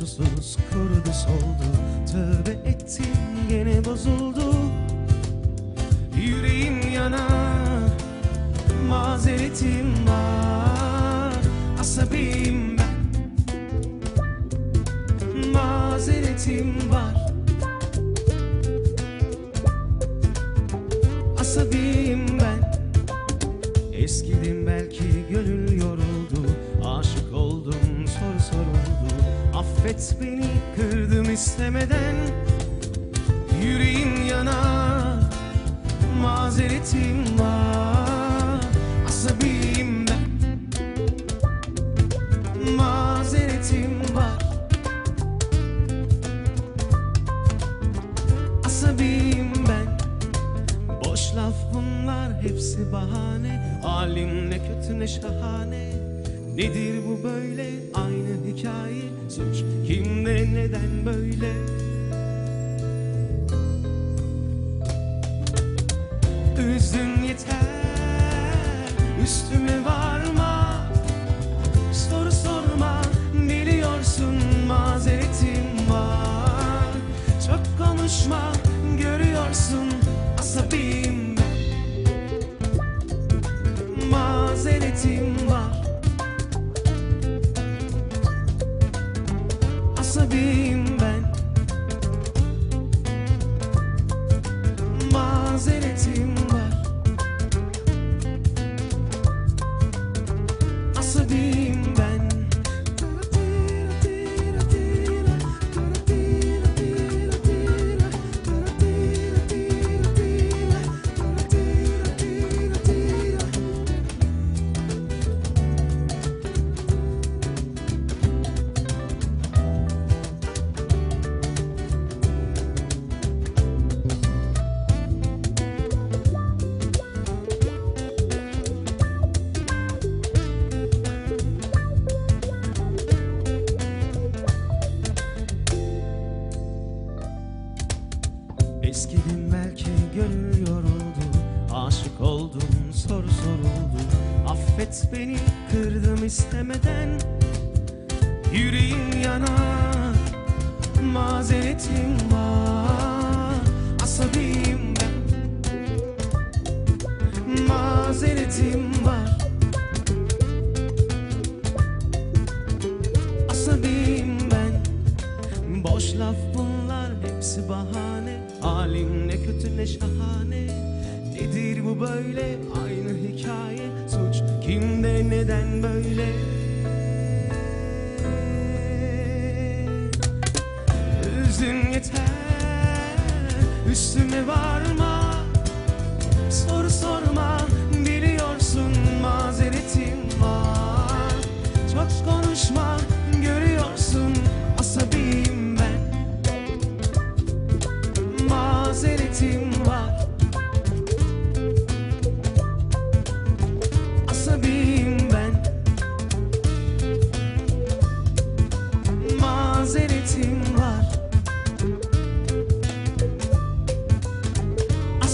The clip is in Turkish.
susuz kurudu soldu. Tövbe ettim gene bozuldu. Yüreğim yanar Mazeretim var. Asabiyim ben. Mazeretim var. Affet beni kırdım istemeden. Yüreğim yanar Mazeretim var. Asabiyim ben. Mazeretim var. Asabiyim ben. Boş laf bunlar hepsi bahane. Halim ne kötü ne şahane Nedir bu böyle? Aynı hikaye. Suç kimde neden böyle? Üzdün yeter. Üstüme varma. Soru sorma. Biliyorsun mazeretim var. Çok konuşma Asabiyim ben Eskidim belki gönül yoruldu Aşık oldum soru soruldu. Affet beni kırdım istemeden. Yüreğim yanar Mazeretim var. Asabiyim ben. Mazeretim var. Asabiyim ben. Boş laf bunlar hepsi bahane Halim ne kötü ne şahane Nedir bu böyle? Aynı hikaye. Suç kimde neden böyle? Üzün yeter. Üstüme varma